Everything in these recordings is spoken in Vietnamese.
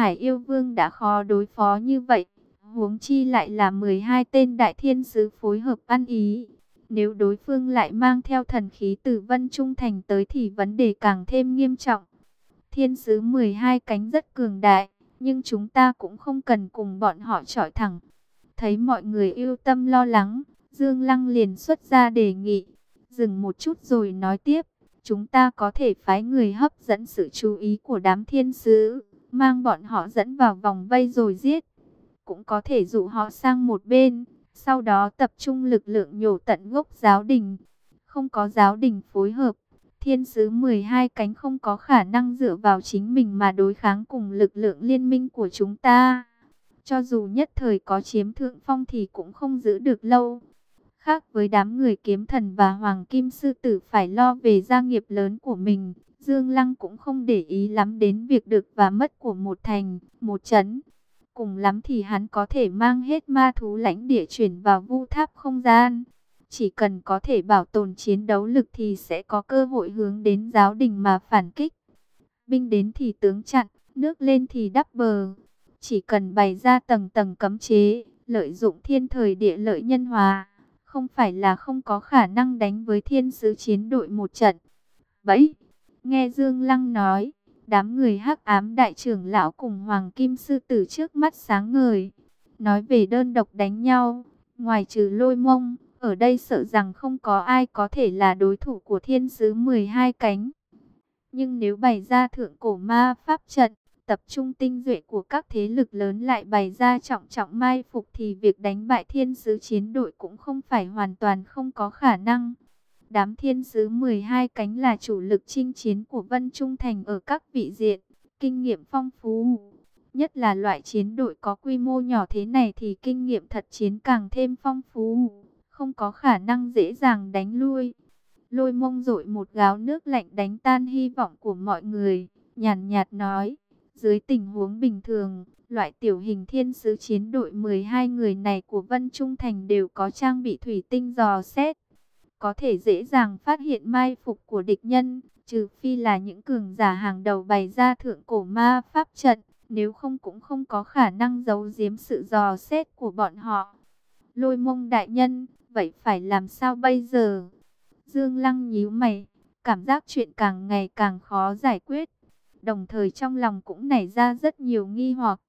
Hải yêu vương đã khó đối phó như vậy, huống chi lại là 12 tên đại thiên sứ phối hợp ăn ý. Nếu đối phương lại mang theo thần khí từ Vân Trung Thành tới thì vấn đề càng thêm nghiêm trọng. Thiên sứ 12 cánh rất cường đại, nhưng chúng ta cũng không cần cùng bọn họ trọi thẳng. Thấy mọi người yêu tâm lo lắng, Dương Lăng liền xuất ra đề nghị. Dừng một chút rồi nói tiếp, chúng ta có thể phái người hấp dẫn sự chú ý của đám thiên sứ, mang bọn họ dẫn vào vòng vây rồi giết. Cũng có thể dụ họ sang một bên, sau đó tập trung lực lượng nhổ tận gốc giáo đình. Không có giáo đình phối hợp, thiên sứ 12 cánh không có khả năng dựa vào chính mình mà đối kháng cùng lực lượng liên minh của chúng ta. Cho dù nhất thời có chiếm thượng phong thì cũng không giữ được lâu. Khác với đám người kiếm thần và hoàng kim sư tử phải lo về gia nghiệp lớn của mình, Dương Lăng cũng không để ý lắm đến việc được và mất của một thành, một chấn. Cùng lắm thì hắn có thể mang hết ma thú lãnh địa chuyển vào vu tháp không gian. Chỉ cần có thể bảo tồn chiến đấu lực thì sẽ có cơ hội hướng đến giáo đình mà phản kích. Binh đến thì tướng chặn, nước lên thì đắp bờ. Chỉ cần bày ra tầng tầng cấm chế, lợi dụng thiên thời địa lợi nhân hòa, không phải là không có khả năng đánh với thiên sứ chiến đội một trận. Bẫy, nghe Dương Lăng nói, đám người hắc ám đại trưởng lão cùng Hoàng Kim Sư Tử trước mắt sáng ngời. Nói về đơn độc đánh nhau, ngoài trừ lôi mông, ở đây sợ rằng không có ai có thể là đối thủ của thiên sứ 12 cánh. Nhưng nếu bày ra thượng cổ ma pháp trận, tập trung tinh duệ của các thế lực lớn lại bày ra trọng trọng mai phục thì việc đánh bại thiên sứ chiến đội cũng không phải hoàn toàn không có khả năng. Đám thiên sứ 12 cánh là chủ lực chinh chiến của Vân Trung Thành ở các vị diện, kinh nghiệm phong phú. Nhất là loại chiến đội có quy mô nhỏ thế này thì kinh nghiệm thật chiến càng thêm phong phú, không có khả năng dễ dàng đánh lui. Lôi mông rội một gáo nước lạnh đánh tan hy vọng của mọi người, nhàn nhạt nói. Dưới tình huống bình thường, loại tiểu hình thiên sứ chiến đội 12 người này của Vân Trung Thành đều có trang bị thủy tinh dò xét. Có thể dễ dàng phát hiện mai phục của địch nhân, trừ phi là những cường giả hàng đầu bày ra thượng cổ ma pháp trận, nếu không cũng không có khả năng giấu giếm sự dò xét của bọn họ. Lôi mông đại nhân, vậy phải làm sao bây giờ? Dương Lăng nhíu mày, cảm giác chuyện càng ngày càng khó giải quyết đồng thời trong lòng cũng nảy ra rất nhiều nghi hoặc.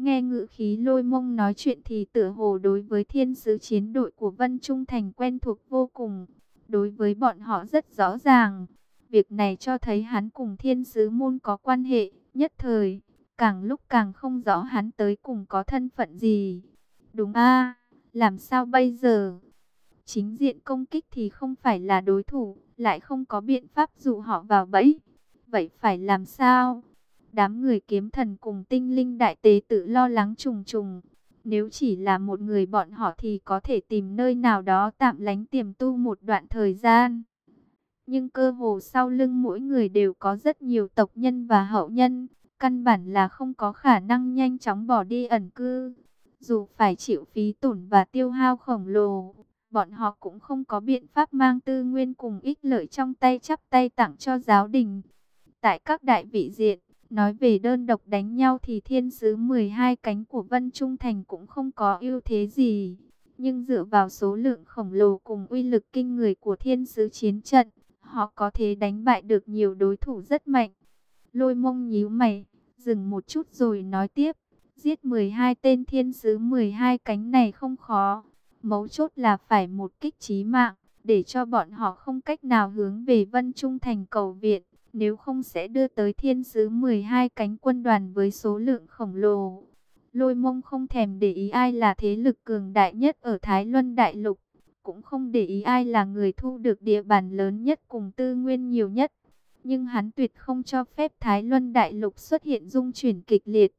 Nghe ngữ khí lôi mông nói chuyện thì tựa hồ đối với thiên sứ chiến đội của Vân Trung Thành quen thuộc vô cùng. Đối với bọn họ rất rõ ràng. Việc này cho thấy hắn cùng thiên sứ môn có quan hệ, nhất thời, càng lúc càng không rõ hắn tới cùng có thân phận gì. Đúng a làm sao bây giờ? Chính diện công kích thì không phải là đối thủ, lại không có biện pháp dụ họ vào bẫy. Vậy phải làm sao? Đám người kiếm thần cùng tinh linh đại tế tự lo lắng trùng trùng. Nếu chỉ là một người bọn họ thì có thể tìm nơi nào đó tạm lánh tiềm tu một đoạn thời gian. Nhưng cơ hồ sau lưng mỗi người đều có rất nhiều tộc nhân và hậu nhân. Căn bản là không có khả năng nhanh chóng bỏ đi ẩn cư. Dù phải chịu phí tổn và tiêu hao khổng lồ, bọn họ cũng không có biện pháp mang tư nguyên cùng ích lợi trong tay chắp tay tặng cho giáo đình. Tại các đại vị diện, nói về đơn độc đánh nhau thì thiên sứ 12 cánh của Vân Trung Thành cũng không có ưu thế gì. Nhưng dựa vào số lượng khổng lồ cùng uy lực kinh người của thiên sứ chiến trận, họ có thể đánh bại được nhiều đối thủ rất mạnh. Lôi mông nhíu mày, dừng một chút rồi nói tiếp. Giết 12 tên thiên sứ 12 cánh này không khó. Mấu chốt là phải một kích trí mạng, để cho bọn họ không cách nào hướng về Vân Trung Thành cầu viện. Nếu không sẽ đưa tới thiên sứ 12 cánh quân đoàn với số lượng khổng lồ. Lôi mông không thèm để ý ai là thế lực cường đại nhất ở Thái Luân Đại Lục. Cũng không để ý ai là người thu được địa bàn lớn nhất cùng tư nguyên nhiều nhất. Nhưng hắn tuyệt không cho phép Thái Luân Đại Lục xuất hiện dung chuyển kịch liệt.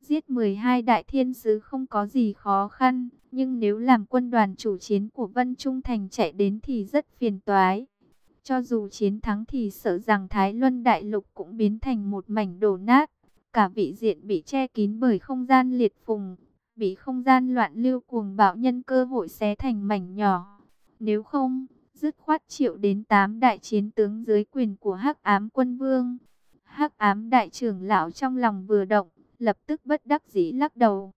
Giết 12 đại thiên sứ không có gì khó khăn, nhưng nếu làm quân đoàn chủ chiến của Vân Trung Thành chạy đến thì rất phiền toái. Cho dù chiến thắng thì sợ rằng Thái Luân Đại Lục cũng biến thành một mảnh đổ nát. Cả vị diện bị che kín bởi không gian liệt phùng, bị không gian loạn lưu cuồng bạo nhân cơ hội xé thành mảnh nhỏ. Nếu không, dứt khoát triệu đến tám đại chiến tướng dưới quyền của Hắc Ám Quân Vương. Hắc Ám đại trưởng lão trong lòng vừa động, lập tức bất đắc dĩ lắc đầu.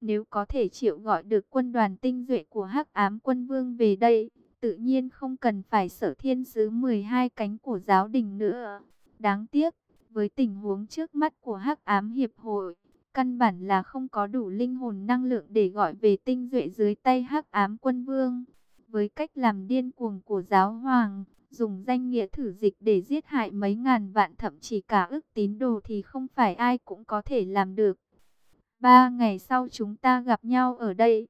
Nếu có thể triệu gọi được quân đoàn tinh duệ của hắc ám quân vương về đây, tự nhiên không cần phải sở thiên sứ 12 cánh của giáo đình nữa. Đáng tiếc, với tình huống trước mắt của hắc ám hiệp hội, căn bản là không có đủ linh hồn năng lượng để gọi về tinh duệ dưới tay hắc ám quân vương. Với cách làm điên cuồng của giáo hoàng, dùng danh nghĩa thử dịch để giết hại mấy ngàn vạn thậm chí cả ức tín đồ thì không phải ai cũng có thể làm được. Ba ngày sau chúng ta gặp nhau ở đây,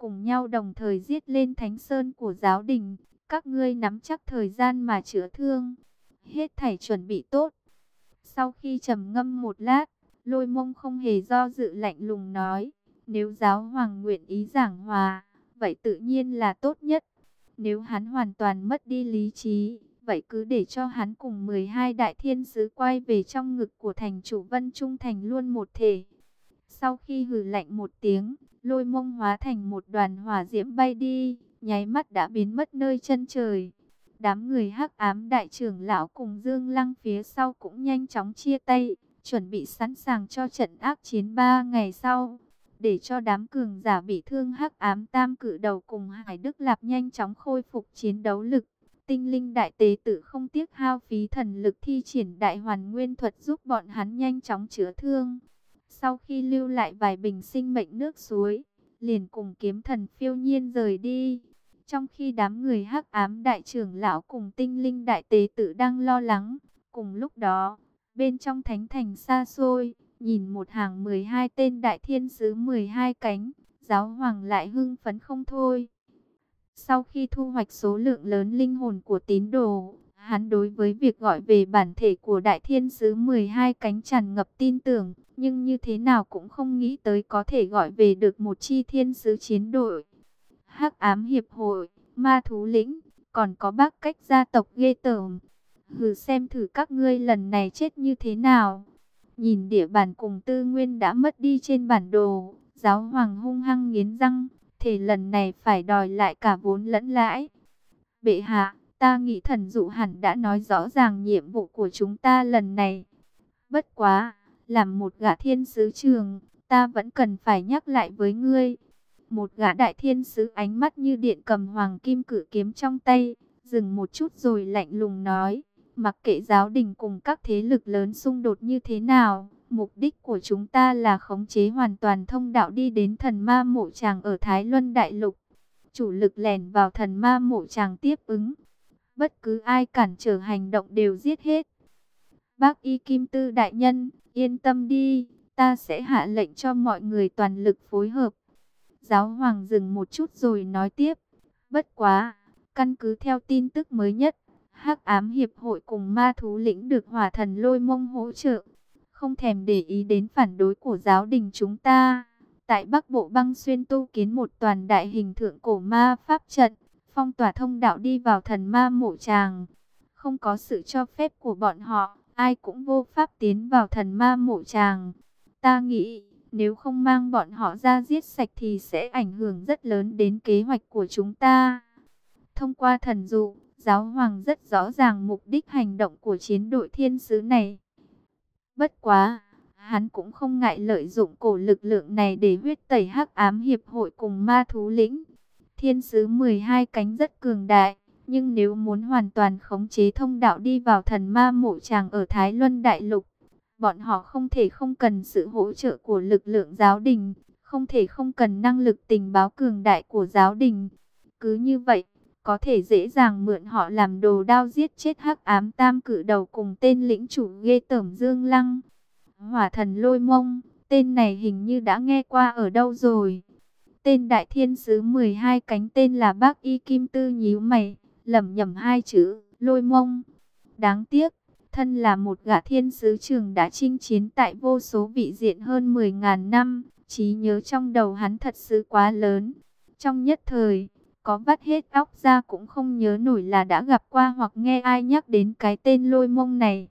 cùng nhau đồng thời giết lên thánh sơn của giáo đình. Các ngươi nắm chắc thời gian mà chữa thương. Hết thảy chuẩn bị tốt. Sau khi trầm ngâm một lát, lôi mông không hề do dự lạnh lùng nói. Nếu giáo hoàng nguyện ý giảng hòa, vậy tự nhiên là tốt nhất. Nếu hắn hoàn toàn mất đi lý trí, vậy cứ để cho hắn cùng 12 đại thiên sứ quay về trong ngực của thành chủ Vân Trung Thành luôn một thể. Sau khi hừ lạnh một tiếng, lôi mông hóa thành một đoàn hỏa diễm bay đi, nháy mắt đã biến mất nơi chân trời. Đám người hắc ám đại trưởng lão cùng Dương Lăng phía sau cũng nhanh chóng chia tay, chuẩn bị sẵn sàng cho trận ác chiến ba ngày sau. Để cho đám cường giả bị thương hắc ám tam cử đầu cùng Hải Đức Lạp nhanh chóng khôi phục chiến đấu lực. Tinh linh đại tế tử không tiếc hao phí thần lực thi triển đại hoàn nguyên thuật giúp bọn hắn nhanh chóng chữa thương. Sau khi lưu lại vài bình sinh mệnh nước suối, liền cùng kiếm thần phiêu nhiên rời đi. Trong khi đám người hắc ám đại trưởng lão cùng tinh linh đại tế tử đang lo lắng, cùng lúc đó, bên trong thánh thành xa xôi, nhìn một hàng 12 tên đại thiên sứ 12 cánh, giáo hoàng lại hưng phấn không thôi. Sau khi thu hoạch số lượng lớn linh hồn của tín đồ, hắn đối với việc gọi về bản thể của đại thiên sứ 12 cánh tràn ngập tin tưởng, nhưng như thế nào cũng không nghĩ tới có thể gọi về được một chi thiên sứ chiến đội. Hắc ám hiệp hội, ma thú lĩnh, còn có bác cách gia tộc ghê tởm. Hừ xem thử các ngươi lần này chết như thế nào. Nhìn địa bàn cùng tư nguyên đã mất đi trên bản đồ, giáo hoàng hung hăng nghiến răng, thể lần này phải đòi lại cả vốn lẫn lãi. Bệ hạ, ta nghĩ thần dụ hẳn đã nói rõ ràng nhiệm vụ của chúng ta lần này. Bất quá, làm một gã thiên sứ trường, ta vẫn cần phải nhắc lại với ngươi. Một gã đại thiên sứ ánh mắt như điện cầm hoàng kim cử kiếm trong tay, dừng một chút rồi lạnh lùng nói, mặc kệ giáo đình cùng các thế lực lớn xung đột như thế nào, mục đích của chúng ta là khống chế hoàn toàn thông đạo đi đến thần ma mộ tràng ở Thái Luân Đại Lục. Chủ lực lèn vào thần ma mộ tràng tiếp ứng. Bất cứ ai cản trở hành động đều giết hết. Bác Y Kim Tư Đại Nhân, Yên tâm đi, ta sẽ hạ lệnh cho mọi người toàn lực phối hợp. Giáo hoàng dừng một chút rồi nói tiếp. Bất quá, căn cứ theo tin tức mới nhất, hắc ám hiệp hội cùng ma thú lĩnh được hỏa thần lôi mông hỗ trợ. Không thèm để ý đến phản đối của giáo đình chúng ta. Tại Bắc Bộ băng xuyên tu kiến một toàn đại hình thượng cổ ma pháp trận, phong tỏa thông đạo đi vào thần ma mộ tràng. Không có sự cho phép của bọn họ ai cũng vô pháp tiến vào thần ma mộ tràng. Ta nghĩ, nếu không mang bọn họ ra giết sạch thì sẽ ảnh hưởng rất lớn đến kế hoạch của chúng ta. Thông qua thần dụ, giáo hoàng rất rõ ràng mục đích hành động của chiến đội thiên sứ này. Bất quá, hắn cũng không ngại lợi dụng cổ lực lượng này để huyết tẩy hắc ám hiệp hội cùng ma thú lĩnh. Thiên sứ 12 cánh rất cường đại, nhưng nếu muốn hoàn toàn khống chế thông đạo đi vào thần ma mộ tràng ở Thái Luân Đại Lục, bọn họ không thể không cần sự hỗ trợ của lực lượng giáo đình, không thể không cần năng lực tình báo cường đại của giáo đình. Cứ như vậy, có thể dễ dàng mượn họ làm đồ đao giết chết hắc ám tam cử đầu cùng tên lĩnh chủ ghê tởm Dương Lăng. Hỏa thần lôi mông, tên này hình như đã nghe qua ở đâu rồi. Tên đại thiên sứ 12 cánh tên là bác y kim tư nhíu mày lẩm nhẩm hai chữ, lôi mông. Đáng tiếc, thân là một gã thiên sứ trường đã chinh chiến tại vô số vị diện hơn 10.000 năm, trí nhớ trong đầu hắn thật sự quá lớn. Trong nhất thời, có vắt hết óc ra cũng không nhớ nổi là đã gặp qua hoặc nghe ai nhắc đến cái tên lôi mông này.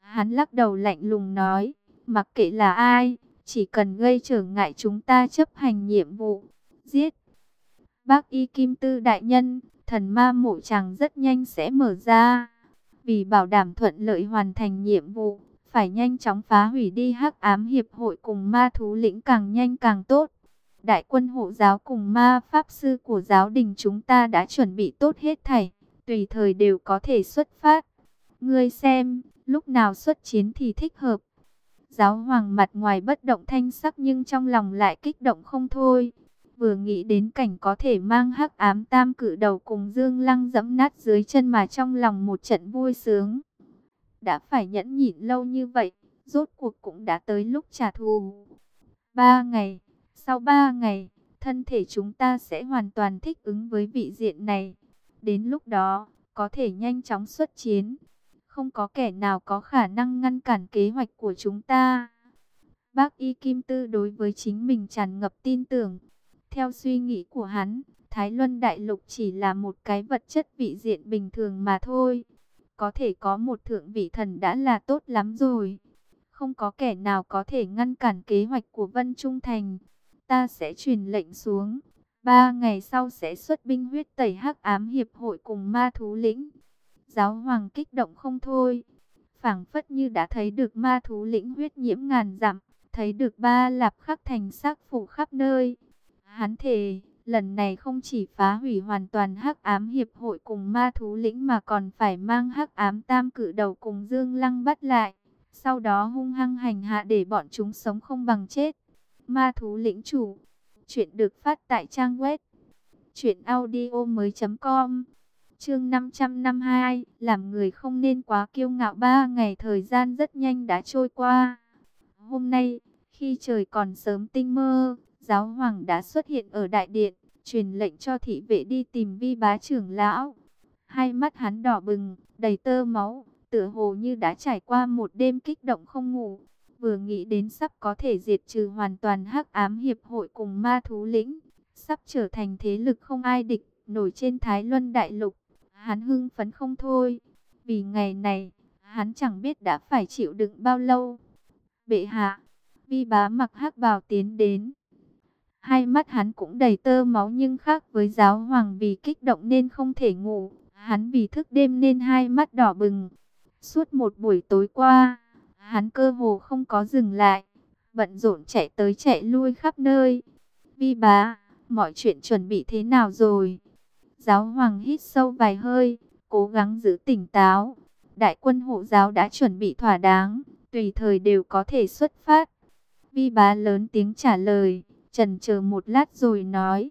Hắn lắc đầu lạnh lùng nói, mặc kệ là ai, chỉ cần gây trở ngại chúng ta chấp hành nhiệm vụ, giết. Bác Y Kim Tư Đại Nhân, thần ma mộ chàng rất nhanh sẽ mở ra. Vì bảo đảm thuận lợi hoàn thành nhiệm vụ, phải nhanh chóng phá hủy đi hắc ám hiệp hội cùng ma thú lĩnh càng nhanh càng tốt. Đại quân hộ giáo cùng ma pháp sư của giáo đình chúng ta đã chuẩn bị tốt hết thảy, tùy thời đều có thể xuất phát. Ngươi xem, lúc nào xuất chiến thì thích hợp. Giáo hoàng mặt ngoài bất động thanh sắc nhưng trong lòng lại kích động không thôi. Vừa nghĩ đến cảnh có thể mang hắc ám tam cự đầu cùng Dương Lăng dẫm nát dưới chân mà trong lòng một trận vui sướng. Đã phải nhẫn nhịn lâu như vậy, rốt cuộc cũng đã tới lúc trả thù. Ba ngày, sau ba ngày, thân thể chúng ta sẽ hoàn toàn thích ứng với vị diện này. Đến lúc đó, có thể nhanh chóng xuất chiến. Không có kẻ nào có khả năng ngăn cản kế hoạch của chúng ta. Bác Y Kim Tư đối với chính mình tràn ngập tin tưởng. Theo suy nghĩ của hắn, Thái Luân Đại Lục chỉ là một cái vật chất vị diện bình thường mà thôi. Có thể có một thượng vị thần đã là tốt lắm rồi. Không có kẻ nào có thể ngăn cản kế hoạch của Vân Trung Thành. Ta sẽ truyền lệnh xuống. Ba ngày sau sẽ xuất binh huyết tẩy hắc ám hiệp hội cùng ma thú lĩnh. Giáo hoàng kích động không thôi. phảng phất như đã thấy được ma thú lĩnh huyết nhiễm ngàn dặm. Thấy được ba lạp khắc thành xác phủ khắp nơi. Hắn thề, lần này không chỉ phá hủy hoàn toàn hắc ám hiệp hội cùng ma thú lĩnh mà còn phải mang hắc ám tam cử đầu cùng Dương Lăng bắt lại. Sau đó hung hăng hành hạ để bọn chúng sống không bằng chết. Ma thú lĩnh chủ. Chuyện được phát tại trang web. Chuyện audio mới com. Chương 552. Làm người không nên quá kiêu ngạo ba ngày thời gian rất nhanh đã trôi qua. Hôm nay, khi trời còn sớm tinh mơ, giáo hoàng đã xuất hiện ở đại điện, truyền lệnh cho thị vệ đi tìm vi bá trưởng lão. Hai mắt hắn đỏ bừng, đầy tơ máu, tựa hồ như đã trải qua một đêm kích động không ngủ. Vừa nghĩ đến sắp có thể diệt trừ hoàn toàn hắc ám hiệp hội cùng ma thú lĩnh, sắp trở thành thế lực không ai địch, nổi trên Thái Luân Đại Lục. Hắn hưng phấn không thôi, vì ngày này, hắn chẳng biết đã phải chịu đựng bao lâu. Bệ hạ, vi bá mặc hắc bào tiến đến. Hai mắt hắn cũng đầy tơ máu nhưng khác với giáo hoàng vì kích động nên không thể ngủ. Hắn vì thức đêm nên hai mắt đỏ bừng. Suốt một buổi tối qua, hắn cơ hồ không có dừng lại. Bận rộn chạy tới chạy lui khắp nơi. Vi bá, mọi chuyện chuẩn bị thế nào rồi? Giáo hoàng hít sâu vài hơi, cố gắng giữ tỉnh táo. Đại quân hộ giáo đã chuẩn bị thỏa đáng, tùy thời đều có thể xuất phát. Vi bá lớn tiếng trả lời trần chờ một lát rồi nói,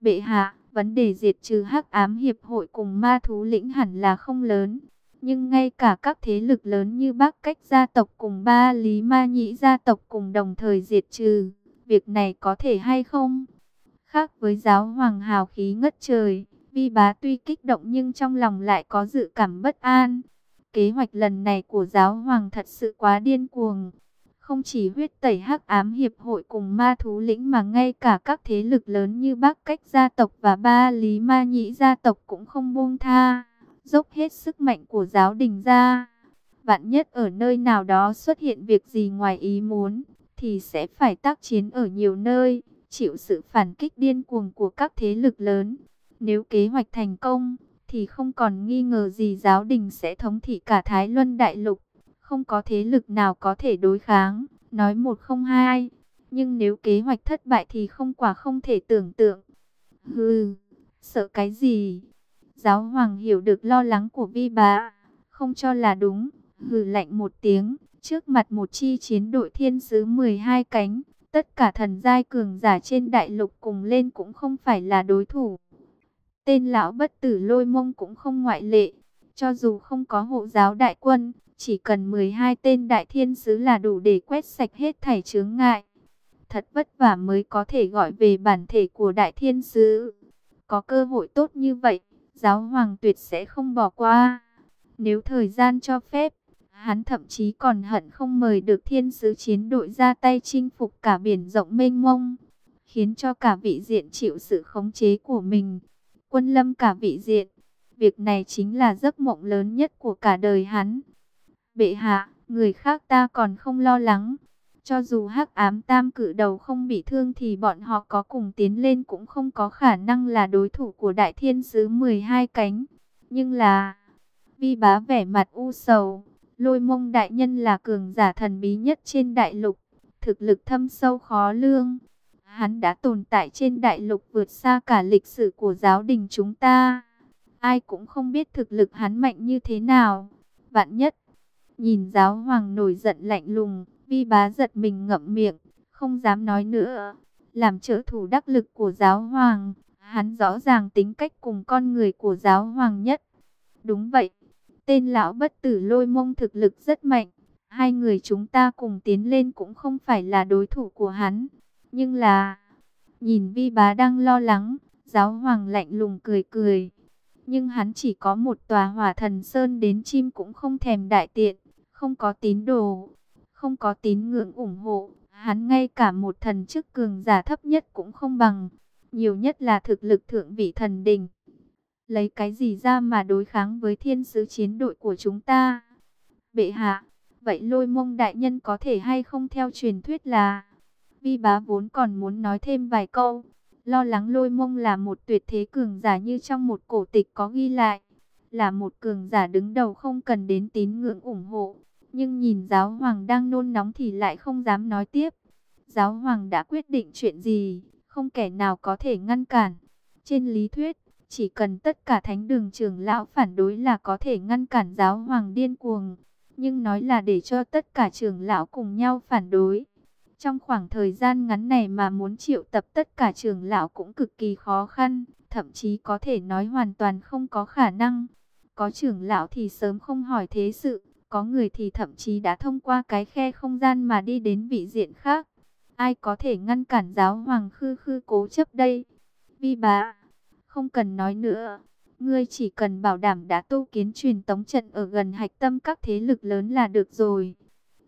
bệ hạ, vấn đề diệt trừ hắc ám hiệp hội cùng ma thú lĩnh hẳn là không lớn. Nhưng ngay cả các thế lực lớn như Bắc Cách gia tộc cùng ba Lý Ma Nhĩ gia tộc cùng đồng thời diệt trừ, việc này có thể hay không? Khác với giáo hoàng hào khí ngất trời, Vi bá tuy kích động nhưng trong lòng lại có dự cảm bất an. Kế hoạch lần này của giáo hoàng thật sự quá điên cuồng. Không chỉ huyết tẩy hắc ám hiệp hội cùng ma thú lĩnh mà ngay cả các thế lực lớn như Bắc Cách gia tộc và Ba Lý Ma Nhĩ gia tộc cũng không buông tha, dốc hết sức mạnh của giáo đình ra. Vạn nhất ở nơi nào đó xuất hiện việc gì ngoài ý muốn, thì sẽ phải tác chiến ở nhiều nơi, chịu sự phản kích điên cuồng của các thế lực lớn. Nếu kế hoạch thành công, thì không còn nghi ngờ gì giáo đình sẽ thống thị cả Thái Luân Đại Lục không có thế lực nào có thể đối kháng, nói một không hai. Nhưng nếu kế hoạch thất bại thì không quả không thể tưởng tượng. Hừ, sợ cái gì? Giáo hoàng hiểu được lo lắng của vi bá, không cho là đúng, hừ lạnh một tiếng, trước mặt một chi chiến đội thiên sứ 12 cánh, tất cả thần giai cường giả trên đại lục cùng lên cũng không phải là đối thủ. Tên lão bất tử lôi mông cũng không ngoại lệ, cho dù không có hộ giáo đại quân, chỉ cần 12 tên đại thiên sứ là đủ để quét sạch hết thảy chướng ngại. Thật vất vả mới có thể gọi về bản thể của đại thiên sứ. Có cơ hội tốt như vậy, giáo hoàng tuyệt sẽ không bỏ qua. Nếu thời gian cho phép, hắn thậm chí còn hận không mời được thiên sứ chiến đội ra tay chinh phục cả biển rộng mênh mông, khiến cho cả vị diện chịu sự khống chế của mình. Quân lâm cả vị diện, việc này chính là giấc mộng lớn nhất của cả đời hắn. Bệ hạ, người khác ta còn không lo lắng. Cho dù hắc ám tam cự đầu không bị thương thì bọn họ có cùng tiến lên cũng không có khả năng là đối thủ của đại thiên sứ 12 cánh. Nhưng là, vi bá vẻ mặt u sầu, Lôi mông đại nhân là cường giả thần bí nhất trên đại lục, thực lực thâm sâu khó lương. Hắn đã tồn tại trên đại lục vượt xa cả lịch sử của giáo đình chúng ta. Ai cũng không biết thực lực hắn mạnh như thế nào. Vạn nhất, nhìn giáo hoàng nổi giận lạnh lùng, vi bá giật mình ngậm miệng, không dám nói nữa. Làm trợ thủ đắc lực của giáo hoàng, hắn rõ ràng tính cách cùng con người của giáo hoàng nhất. Đúng vậy, tên lão bất tử lôi mông thực lực rất mạnh. Hai người chúng ta cùng tiến lên cũng không phải là đối thủ của hắn. Nhưng là, nhìn vi bá đang lo lắng, giáo hoàng lạnh lùng cười cười. Nhưng hắn chỉ có một tòa hỏa thần sơn đến chim cũng không thèm đại tiện, không có tín đồ, không có tín ngưỡng ủng hộ. Hắn ngay cả một thần chức cường giả thấp nhất cũng không bằng, nhiều nhất là thực lực thượng vị thần đình. Lấy cái gì ra mà đối kháng với thiên sứ chiến đội của chúng ta? Bệ hạ, vậy lôi mông đại nhân có thể hay không theo truyền thuyết là... Vi bá vốn còn muốn nói thêm vài câu, lo lắng lôi mông là một tuyệt thế cường giả như trong một cổ tịch có ghi lại, là một cường giả đứng đầu không cần đến tín ngưỡng ủng hộ. Nhưng nhìn giáo hoàng đang nôn nóng thì lại không dám nói tiếp. Giáo hoàng đã quyết định chuyện gì, không kẻ nào có thể ngăn cản. Trên lý thuyết, chỉ cần tất cả thánh đường trưởng lão phản đối là có thể ngăn cản giáo hoàng điên cuồng. Nhưng nói là để cho tất cả trưởng lão cùng nhau phản đối. Trong khoảng thời gian ngắn này mà muốn triệu tập tất cả trưởng lão cũng cực kỳ khó khăn, thậm chí có thể nói hoàn toàn không có khả năng. Có trưởng lão thì sớm không hỏi thế sự, có người thì thậm chí đã thông qua cái khe không gian mà đi đến vị diện khác. Ai có thể ngăn cản giáo hoàng khư khư cố chấp đây? Vi bá, không cần nói nữa. Ngươi chỉ cần bảo đảm đã tu kiến truyền tống trận ở gần hạch tâm các thế lực lớn là được rồi.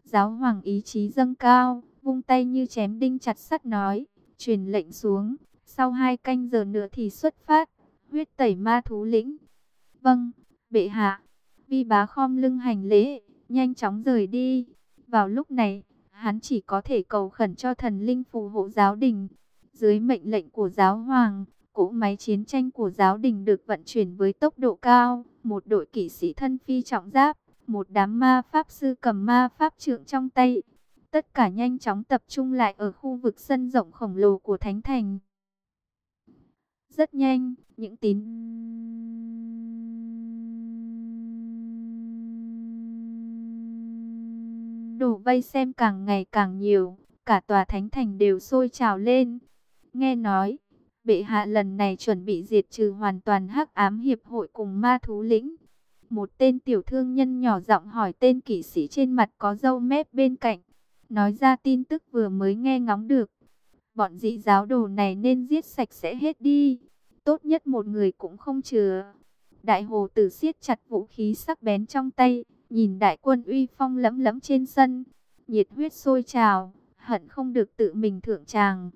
Giáo hoàng ý chí dâng cao, vung tay như chém đinh chặt sắt nói, truyền lệnh xuống, sau hai canh giờ nữa thì xuất phát, huyết tẩy ma thú lĩnh. Vâng, bệ hạ, vi bá khom lưng hành lễ, nhanh chóng rời đi. Vào lúc này, hắn chỉ có thể cầu khẩn cho thần linh phù hộ giáo đình. Dưới mệnh lệnh của giáo hoàng, cỗ máy chiến tranh của giáo đình được vận chuyển với tốc độ cao, một đội kỵ sĩ thân phi trọng giáp, một đám ma pháp sư cầm ma pháp trượng trong tay, Tất cả nhanh chóng tập trung lại ở khu vực sân rộng khổng lồ của Thánh Thành. Rất nhanh, những tín đồ vây xem càng ngày càng nhiều, cả tòa Thánh Thành đều sôi trào lên. Nghe nói, bệ hạ lần này chuẩn bị diệt trừ hoàn toàn hắc ám hiệp hội cùng ma thú lĩnh. Một tên tiểu thương nhân nhỏ giọng hỏi tên kỵ sĩ trên mặt có râu mép bên cạnh nói ra tin tức vừa mới nghe ngóng được. Bọn dị giáo đồ này nên giết sạch sẽ hết đi. Tốt nhất một người cũng không chừa. Đại hồ tử siết chặt vũ khí sắc bén trong tay, nhìn đại quân uy phong lẫm lẫm trên sân. Nhiệt huyết sôi trào, hận không được tự mình thượng tràng.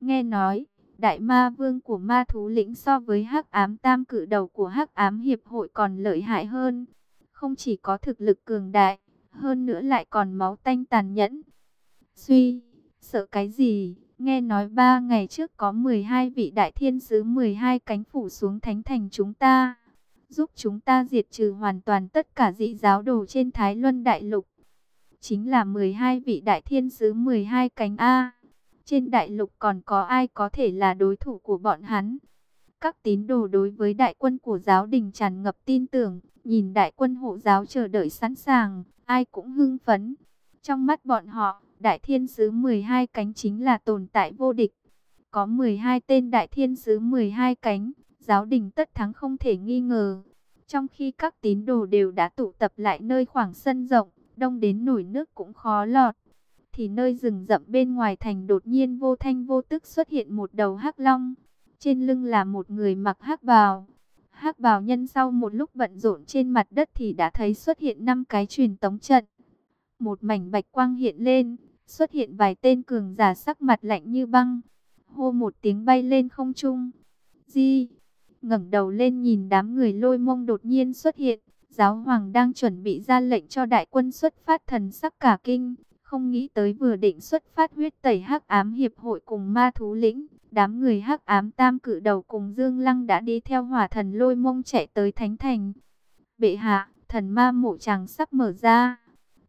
Nghe nói, đại ma vương của ma thú lĩnh so với hắc ám tam cự đầu của hắc ám hiệp hội còn lợi hại hơn. Không chỉ có thực lực cường đại, hơn nữa lại còn máu tanh tàn nhẫn. Suy, sợ cái gì? Nghe nói ba ngày trước có 12 vị đại thiên sứ 12 cánh phủ xuống thánh thành chúng ta. Giúp chúng ta diệt trừ hoàn toàn tất cả dị giáo đồ trên Thái Luân Đại Lục. Chính là 12 vị đại thiên sứ 12 cánh A. Trên đại lục còn có ai có thể là đối thủ của bọn hắn? Các tín đồ đối với đại quân của giáo đình tràn ngập tin tưởng, nhìn đại quân hộ giáo chờ đợi sẵn sàng, ai cũng hưng phấn. Trong mắt bọn họ, Đại Thiên Sứ 12 cánh chính là tồn tại vô địch. Có 12 tên Đại Thiên Sứ 12 cánh, giáo đình tất thắng không thể nghi ngờ. Trong khi các tín đồ đều đã tụ tập lại nơi khoảng sân rộng, đông đến nổi nước cũng khó lọt. Thì nơi rừng rậm bên ngoài thành đột nhiên vô thanh vô tức xuất hiện một đầu hắc long. Trên lưng là một người mặc hắc bào. Hắc bào nhân sau một lúc bận rộn trên mặt đất thì đã thấy xuất hiện năm cái truyền tống trận. Một mảnh bạch quang hiện lên, xuất hiện vài tên cường giả sắc mặt lạnh như băng. Hô một tiếng bay lên không trung. Di, ngẩng đầu lên nhìn đám người lôi mông đột nhiên xuất hiện. Giáo hoàng đang chuẩn bị ra lệnh cho đại quân xuất phát thần sắc cả kinh. Không nghĩ tới vừa định xuất phát huyết tẩy hắc ám hiệp hội cùng ma thú lĩnh. Đám người hắc ám tam cử đầu cùng Dương Lăng đã đi theo hỏa thần lôi mông chạy tới Thánh Thành. Bệ hạ, thần ma mộ chàng sắp mở ra.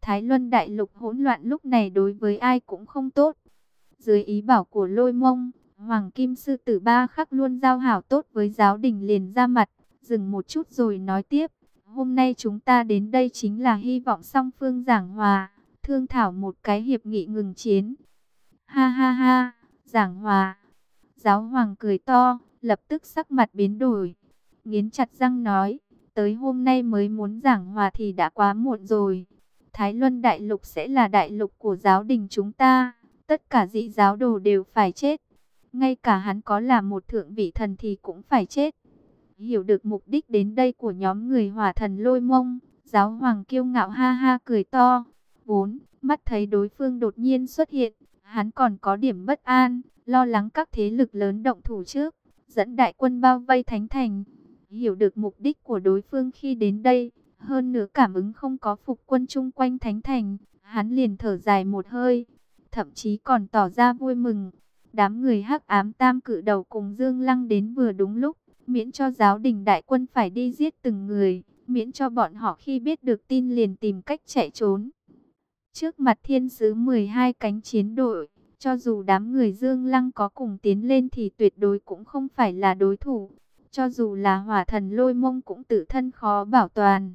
Thái Luân Đại Lục hỗn loạn lúc này đối với ai cũng không tốt. Dưới ý bảo của lôi mông, Hoàng Kim Sư Tử Ba khắc luôn giao hảo tốt với giáo đình liền ra mặt, dừng một chút rồi nói tiếp. Hôm nay chúng ta đến đây chính là hy vọng song phương giảng hòa, thương thảo một cái hiệp nghị ngừng chiến. Ha ha ha, giảng hòa. Giáo hoàng cười to, lập tức sắc mặt biến đổi. Nghiến chặt răng nói, tới hôm nay mới muốn giảng hòa thì đã quá muộn rồi. Thái Luân Đại Lục sẽ là đại lục của giáo đình chúng ta. Tất cả dị giáo đồ đều phải chết. Ngay cả hắn có là một thượng vị thần thì cũng phải chết. Hiểu được mục đích đến đây của nhóm người hỏa thần lôi mông. Giáo hoàng kiêu ngạo ha ha cười to. Vốn, mắt thấy đối phương đột nhiên xuất hiện. Hắn còn có điểm bất an, lo lắng các thế lực lớn động thủ trước. Dẫn đại quân bao vây thánh thành. Hiểu được mục đích của đối phương khi đến đây. Hơn nữa cảm ứng không có phục quân chung quanh thánh thành. Hắn liền thở dài một hơi. Thậm chí còn tỏ ra vui mừng. Đám người hắc ám tam cự đầu cùng Dương Lăng đến vừa đúng lúc, miễn cho giáo đình đại quân phải đi giết từng người, miễn cho bọn họ khi biết được tin liền tìm cách chạy trốn. Trước mặt thiên sứ 12 cánh chiến đội, cho dù đám người Dương Lăng có cùng tiến lên thì tuyệt đối cũng không phải là đối thủ. Cho dù là hỏa thần lôi mông cũng tự thân khó bảo toàn.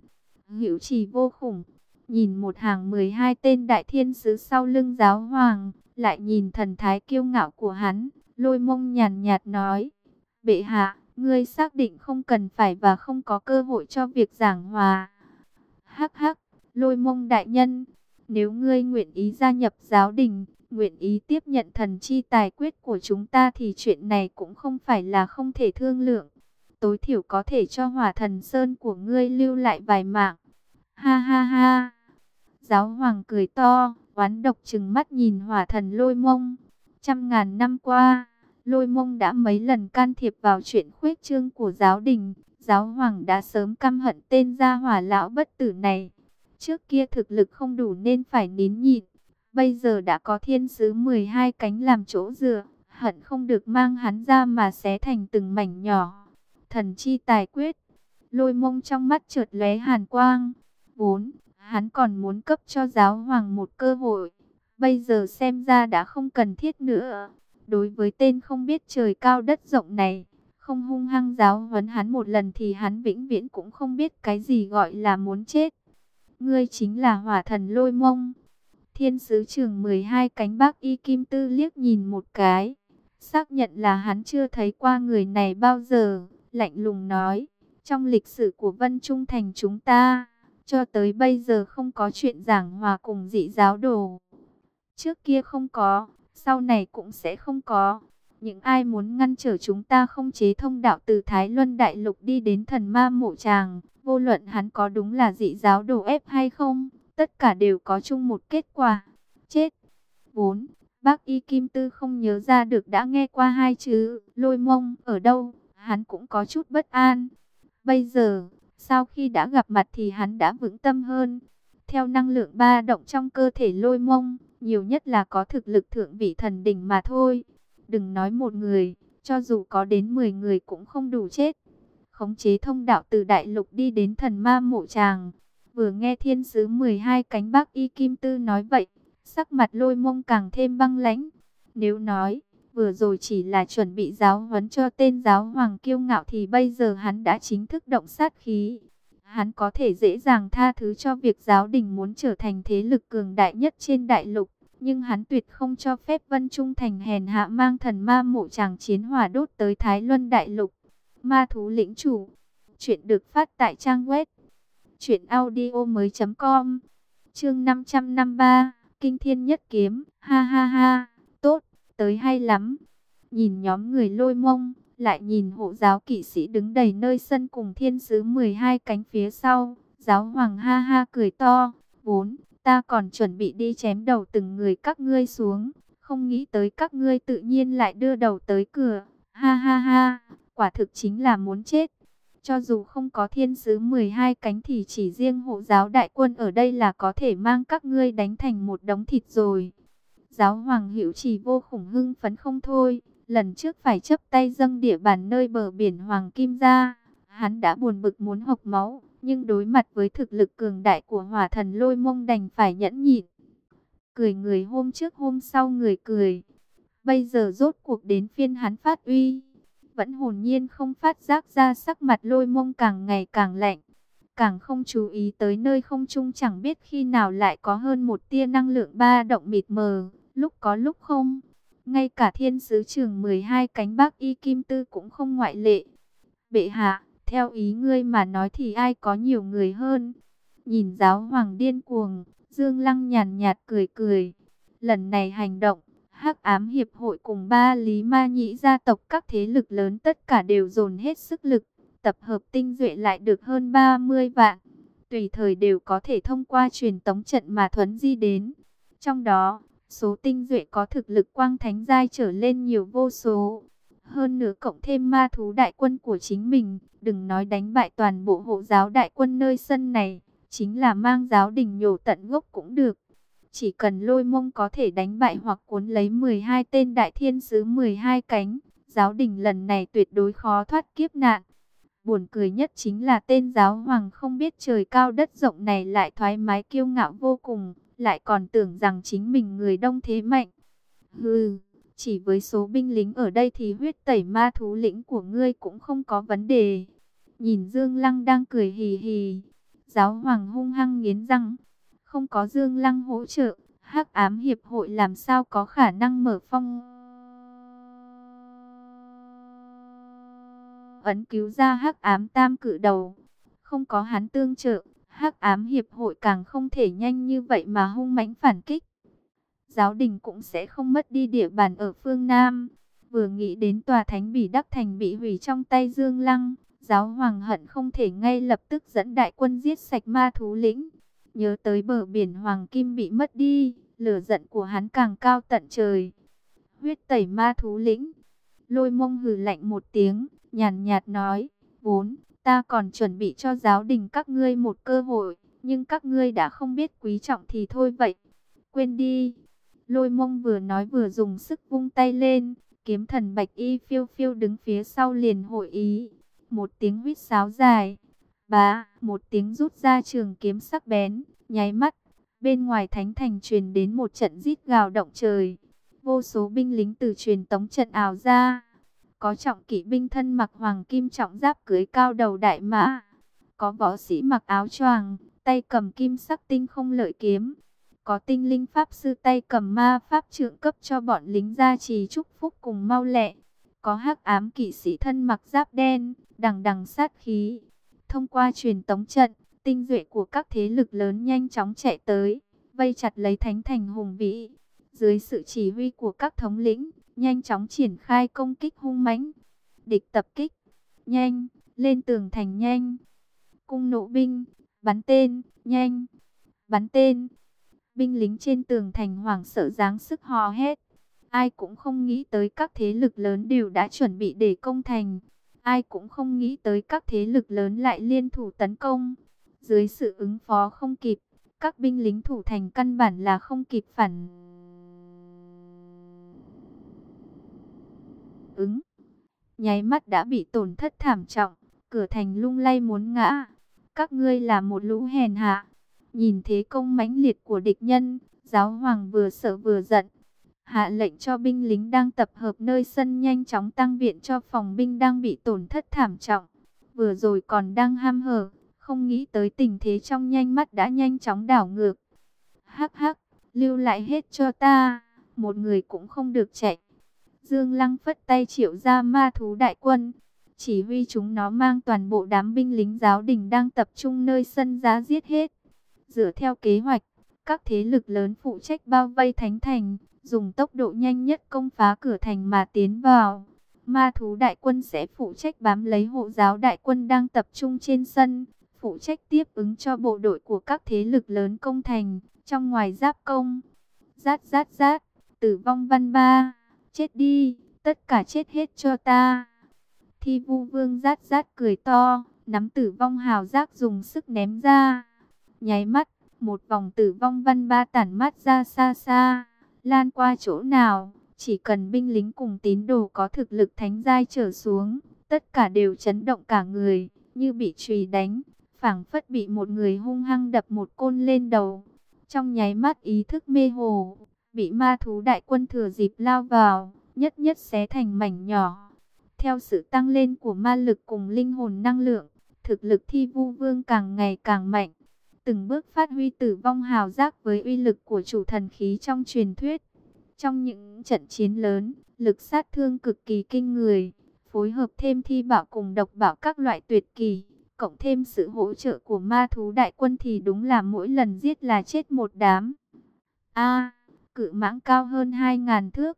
hữu trì vô khủng, nhìn một hàng 12 tên đại thiên sứ sau lưng giáo hoàng, lại nhìn thần thái kiêu ngạo của hắn, lôi mông nhàn nhạt nói, bệ hạ, ngươi xác định không cần phải và không có cơ hội cho việc giảng hòa. Hắc hắc, lôi mông đại nhân, nếu ngươi nguyện ý gia nhập giáo đình, nguyện ý tiếp nhận thần chi tài quyết của chúng ta thì chuyện này cũng không phải là không thể thương lượng. Tối thiểu có thể cho hỏa thần sơn của ngươi lưu lại vài mạng. Ha ha ha. Giáo hoàng cười to, oán độc chừng mắt nhìn hỏa thần lôi mông. Trăm ngàn năm qua, lôi mông đã mấy lần can thiệp vào chuyện khuếch trương của giáo đình. Giáo hoàng đã sớm căm hận tên gia hỏa lão bất tử này. Trước kia thực lực không đủ nên phải nín nhịn. Bây giờ đã có thiên sứ 12 cánh làm chỗ dựa. Hận không được mang hắn ra mà xé thành từng mảnh nhỏ. Thần chi tài quyết. Lôi mông trong mắt trượt lóe hàn quang. 4. Hắn còn muốn cấp cho giáo hoàng một cơ hội. Bây giờ xem ra đã không cần thiết nữa. Đối với tên không biết trời cao đất rộng này, không hung hăng giáo huấn hắn một lần thì hắn vĩnh viễn cũng không biết cái gì gọi là muốn chết. Ngươi chính là hỏa thần lôi mông. Thiên sứ trưởng 12 cánh bác y kim tư liếc nhìn một cái. Xác nhận là hắn chưa thấy qua người này bao giờ. Lạnh lùng nói. Trong lịch sử của Vân Trung Thành chúng ta cho tới bây giờ không có chuyện giảng hòa cùng dị giáo đồ. Trước kia không có, sau này cũng sẽ không có. Những ai muốn ngăn trở chúng ta không chế thông đạo từ Thái Luân Đại Lục đi đến thần ma mộ tràng, vô luận hắn có đúng là dị giáo đồ ép hay không, tất cả đều có chung một kết quả. Chết. 4. Bác Y Kim Tư không nhớ ra được đã nghe qua hai chữ lôi mông ở đâu, hắn cũng có chút bất an. Bây giờ, sau khi đã gặp mặt thì hắn đã vững tâm hơn. Theo năng lượng ba động trong cơ thể lôi mông, nhiều nhất là có thực lực thượng vị thần đỉnh mà thôi. Đừng nói một người, cho dù có đến 10 người cũng không đủ chết. Khống chế thông đạo từ đại lục đi đến thần ma mộ tràng. Vừa nghe thiên sứ 12 cánh bác y kim tư nói vậy, sắc mặt lôi mông càng thêm băng lãnh. Nếu nói, vừa rồi chỉ là chuẩn bị giáo huấn cho tên giáo hoàng kiêu ngạo thì bây giờ hắn đã chính thức động sát khí. Hắn có thể dễ dàng tha thứ cho việc giáo đình muốn trở thành thế lực cường đại nhất trên đại lục. Nhưng hắn tuyệt không cho phép Vân Trung Thành hèn hạ mang thần ma mộ chàng chiến hỏa đốt tới Thái Luân Đại Lục. Ma thú lĩnh chủ. Chuyện được phát tại trang web. Chuyện audio mới.com Chương 553 Kinh thiên nhất kiếm. Ha ha ha. Tới hay lắm. Nhìn nhóm người lôi mông, lại nhìn hộ giáo kỵ sĩ đứng đầy nơi sân cùng thiên sứ 12 cánh phía sau. Giáo hoàng ha ha cười to, vốn, ta còn chuẩn bị đi chém đầu từng người các ngươi xuống. Không nghĩ tới các ngươi tự nhiên lại đưa đầu tới cửa. Ha ha ha, quả thực chính là muốn chết. Cho dù không có thiên sứ 12 cánh thì chỉ riêng hộ giáo đại quân ở đây là có thể mang các ngươi đánh thành một đống thịt rồi. Giáo hoàng hiệu trì vô khủng hưng phấn không thôi. Lần trước phải chấp tay dâng địa bàn nơi bờ biển Hoàng Kim ra. Hắn đã buồn bực muốn hộc máu. Nhưng đối mặt với thực lực cường đại của hỏa thần lôi mông đành phải nhẫn nhịn. Cười người hôm trước hôm sau người cười. Bây giờ rốt cuộc đến phiên hắn phát uy. Vẫn hồn nhiên không phát giác ra sắc mặt lôi mông càng ngày càng lạnh. Càng không chú ý tới nơi không trung chẳng biết khi nào lại có hơn một tia năng lượng ba động mịt mờ. Lúc có lúc không. Ngay cả thiên sứ trưởng 12 cánh bác y kim tư cũng không ngoại lệ. Bệ hạ, theo ý ngươi mà nói thì ai có nhiều người hơn? Nhìn giáo hoàng điên cuồng, Dương Lăng nhàn nhạt cười cười. Lần này hành động, hắc ám hiệp hội cùng ba lý ma nhĩ gia tộc các thế lực lớn tất cả đều dồn hết sức lực. Tập hợp tinh duệ lại được hơn 30 vạn. Tùy thời đều có thể thông qua truyền tống trận mà thuấn di đến. Trong đó, số tinh duệ có thực lực quang thánh giai trở lên nhiều vô số. Hơn nữa cộng thêm ma thú đại quân của chính mình, đừng nói đánh bại toàn bộ hộ giáo đại quân nơi sân này, chính là mang giáo đình nhổ tận gốc cũng được. Chỉ cần lôi mông có thể đánh bại hoặc cuốn lấy 12 tên đại thiên sứ 12 cánh, giáo đình lần này tuyệt đối khó thoát kiếp nạn. Buồn cười nhất chính là tên giáo hoàng không biết trời cao đất rộng này lại thoải mái kiêu ngạo vô cùng, lại còn tưởng rằng chính mình người đông thế mạnh. Hừ, chỉ với số binh lính ở đây thì huyết tẩy ma thú lĩnh của ngươi cũng không có vấn đề. Nhìn Dương Lăng đang cười hì hì, giáo hoàng hung hăng nghiến răng. Không có Dương Lăng hỗ trợ, hắc ám hiệp hội làm sao có khả năng mở phong ấn cứu ra hắc ám tam cự đầu. Không có hắn tương trợ, hắc ám hiệp hội càng không thể nhanh như vậy mà hung mãnh phản kích. Giáo đình cũng sẽ không mất đi địa bàn ở phương Nam. Vừa nghĩ đến tòa thánh bỉ đắc thành bị hủy trong tay Dương Lăng, giáo hoàng hận không thể ngay lập tức dẫn đại quân giết sạch ma thú lĩnh. Nhớ tới bờ biển Hoàng Kim bị mất đi, lửa giận của hắn càng cao tận trời. Huyết tẩy ma thú lĩnh. Lôi mông hừ lạnh một tiếng, nhàn nhạt nói, vốn, ta còn chuẩn bị cho giáo đình các ngươi một cơ hội, nhưng các ngươi đã không biết quý trọng thì thôi vậy. Quên đi. Lôi mông vừa nói vừa dùng sức vung tay lên, kiếm thần bạch y phiêu phiêu đứng phía sau liền hội ý. Một tiếng huýt sáo dài, bá, một tiếng rút ra trường kiếm sắc bén, nháy mắt. Bên ngoài thánh thành truyền đến một trận rít gào động trời. Vô số binh lính từ truyền tống trận ảo ra. Có trọng kỵ binh thân mặc hoàng kim trọng giáp cưới cao đầu đại mã. Có võ sĩ mặc áo choàng, tay cầm kim sắc tinh không lợi kiếm. Có tinh linh pháp sư tay cầm ma pháp trượng cấp cho bọn lính gia trì chúc phúc cùng mau lẹ. Có hắc ám kỵ sĩ thân mặc giáp đen, đằng đằng sát khí. Thông qua truyền tống trận, tinh duệ của các thế lực lớn nhanh chóng chạy tới, vây chặt lấy thánh thành hùng vĩ. Dưới sự chỉ huy của các thống lĩnh, nhanh chóng triển khai công kích hung mãnh. Địch tập kích, nhanh, lên tường thành nhanh. Cung nộ binh, bắn tên, nhanh, bắn tên. Binh lính trên tường thành hoảng sợ dáng sức hò hét. Ai cũng không nghĩ tới các thế lực lớn đều đã chuẩn bị để công thành. Ai cũng không nghĩ tới các thế lực lớn lại liên thủ tấn công. Dưới sự ứng phó không kịp, các binh lính thủ thành căn bản là không kịp phản ứng. Nháy mắt đã bị tổn thất thảm trọng, cửa thành lung lay muốn ngã. Các ngươi là một lũ hèn hạ. Nhìn thế công mãnh liệt của địch nhân, giáo hoàng vừa sợ vừa giận. Hạ lệnh cho binh lính đang tập hợp nơi sân nhanh chóng tăng viện cho phòng binh đang bị tổn thất thảm trọng. Vừa rồi còn đang ham hở, không nghĩ tới tình thế trong nhanh mắt đã nhanh chóng đảo ngược. Hắc hắc, lưu lại hết cho ta, một người cũng không được chạy. Dương Lăng phất tay triệu ra ma thú đại quân, chỉ huy chúng nó mang toàn bộ đám binh lính giáo đình đang tập trung nơi sân giá giết hết. Dựa theo kế hoạch, các thế lực lớn phụ trách bao vây thánh thành, dùng tốc độ nhanh nhất công phá cửa thành mà tiến vào. Ma thú đại quân sẽ phụ trách bám lấy hộ giáo đại quân đang tập trung trên sân, phụ trách tiếp ứng cho bộ đội của các thế lực lớn công thành, trong ngoài giáp công. Rát rát rát, tử vong văn ba, chết đi, tất cả chết hết cho ta. Thi vu vương rát rát cười to, nắm tử vong hào giác dùng sức ném ra. Nháy mắt, một vòng tử vong văn ba tản mắt ra xa xa, lan qua chỗ nào, chỉ cần binh lính cùng tín đồ có thực lực thánh giai trở xuống, tất cả đều chấn động cả người, như bị chùy đánh, phảng phất bị một người hung hăng đập một côn lên đầu. Trong nháy mắt ý thức mê hồ, bị ma thú đại quân thừa dịp lao vào, nhất nhất xé thành mảnh nhỏ. Theo sự tăng lên của ma lực cùng linh hồn năng lượng, thực lực thi vu vương càng ngày càng mạnh. Từng bước phát huy tử vong hào giác với uy lực của chủ thần khí trong truyền thuyết. Trong những trận chiến lớn, lực sát thương cực kỳ kinh người, phối hợp thêm thi bảo cùng độc bảo các loại tuyệt kỳ, cộng thêm sự hỗ trợ của ma thú đại quân thì đúng là mỗi lần giết là chết một đám. A, cự mãng cao hơn 2.000 thước.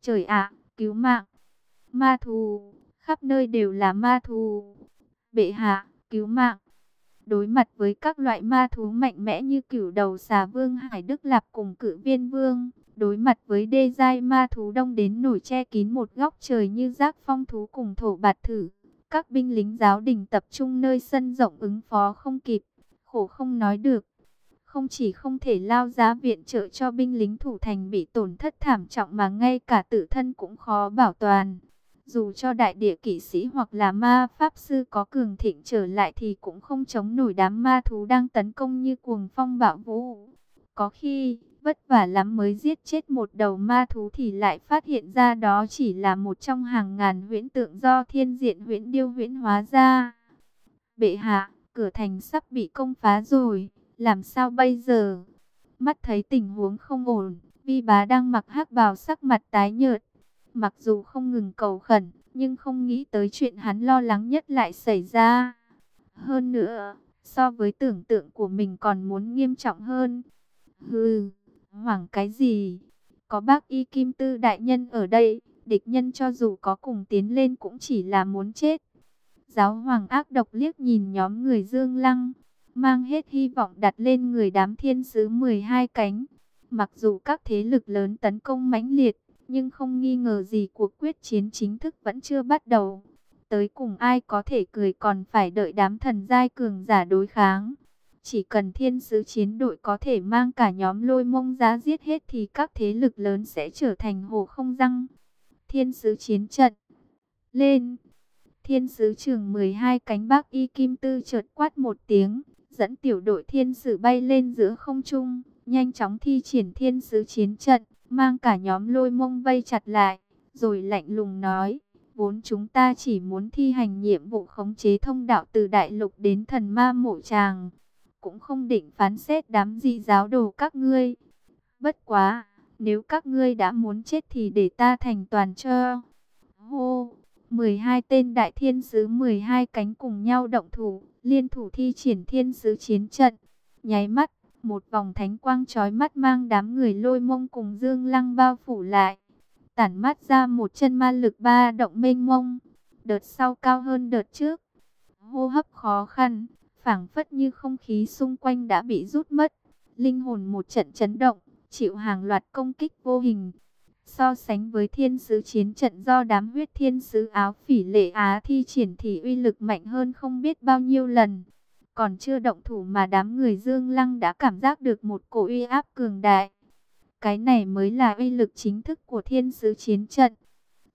Trời ạ, cứu mạng. Ma thù, khắp nơi đều là ma thù. Bệ hạ, cứu mạng. Đối mặt với các loại ma thú mạnh mẽ như cửu đầu xà vương Hải Đức Lạp cùng cự viên vương, đối mặt với đê giai ma thú đông đến nổi che kín một góc trời như giác phong thú cùng thổ bạt thử. Các binh lính giáo đình tập trung nơi sân rộng ứng phó không kịp, khổ không nói được. Không chỉ không thể lao giá viện trợ cho binh lính thủ thành bị tổn thất thảm trọng mà ngay cả tự thân cũng khó bảo toàn. Dù cho đại địa kỵ sĩ hoặc là ma pháp sư có cường thịnh trở lại thì cũng không chống nổi đám ma thú đang tấn công như cuồng phong bạo vũ. Có khi, vất vả lắm mới giết chết một đầu ma thú thì lại phát hiện ra đó chỉ là một trong hàng ngàn huyễn tượng do thiên diện huyễn điêu huyễn hóa ra. Bệ hạ, cửa thành sắp bị công phá rồi, làm sao bây giờ? Mắt thấy tình huống không ổn, vi bá đang mặc hắc bào sắc mặt tái nhợt. Mặc dù không ngừng cầu khẩn, nhưng không nghĩ tới chuyện hắn lo lắng nhất lại xảy ra. Hơn nữa, so với tưởng tượng của mình còn muốn nghiêm trọng hơn. Hừ, hoảng cái gì? Có bác y kim tư đại nhân ở đây, địch nhân cho dù có cùng tiến lên cũng chỉ là muốn chết. Giáo hoàng ác độc liếc nhìn nhóm người dương lăng, mang hết hy vọng đặt lên người đám thiên sứ 12 cánh. Mặc dù các thế lực lớn tấn công mãnh liệt, nhưng không nghi ngờ gì cuộc quyết chiến chính thức vẫn chưa bắt đầu. Tới cùng ai có thể cười còn phải đợi đám thần giai cường giả đối kháng. Chỉ cần thiên sứ chiến đội có thể mang cả nhóm lôi mông giá giết hết thì các thế lực lớn sẽ trở thành hồ không răng. Thiên sứ chiến trận. Lên. Thiên sứ trường 12 cánh bác y kim tư chợt quát một tiếng. Dẫn tiểu đội thiên sứ bay lên giữa không trung. Nhanh chóng thi triển thiên sứ chiến trận. Mang cả nhóm lôi mông vây chặt lại. Rồi lạnh lùng nói. Vốn chúng ta chỉ muốn thi hành nhiệm vụ khống chế thông đạo từ đại lục đến thần ma mộ tràng cũng không định phán xét đám di giáo đồ các ngươi. Bất quá, nếu các ngươi đã muốn chết thì để ta thành toàn cho. Hô, 12 tên đại thiên sứ 12 cánh cùng nhau động thủ, liên thủ thi triển thiên sứ chiến trận. Nháy mắt, một vòng thánh quang trói mắt mang đám người lôi mông cùng dương lăng bao phủ lại. Tản mắt ra một chân ma lực ba động mênh mông, đợt sau cao hơn đợt trước. Hô hấp khó khăn, phảng phất như không khí xung quanh đã bị rút mất. Linh hồn một trận chấn động, chịu hàng loạt công kích vô hình. So sánh với thiên sứ chiến trận do đám huyết thiên sứ áo phỉ lệ Á thi triển thì uy lực mạnh hơn không biết bao nhiêu lần. Còn chưa động thủ mà đám người Dương Lăng đã cảm giác được một cổ uy áp cường đại. Cái này mới là uy lực chính thức của thiên sứ chiến trận.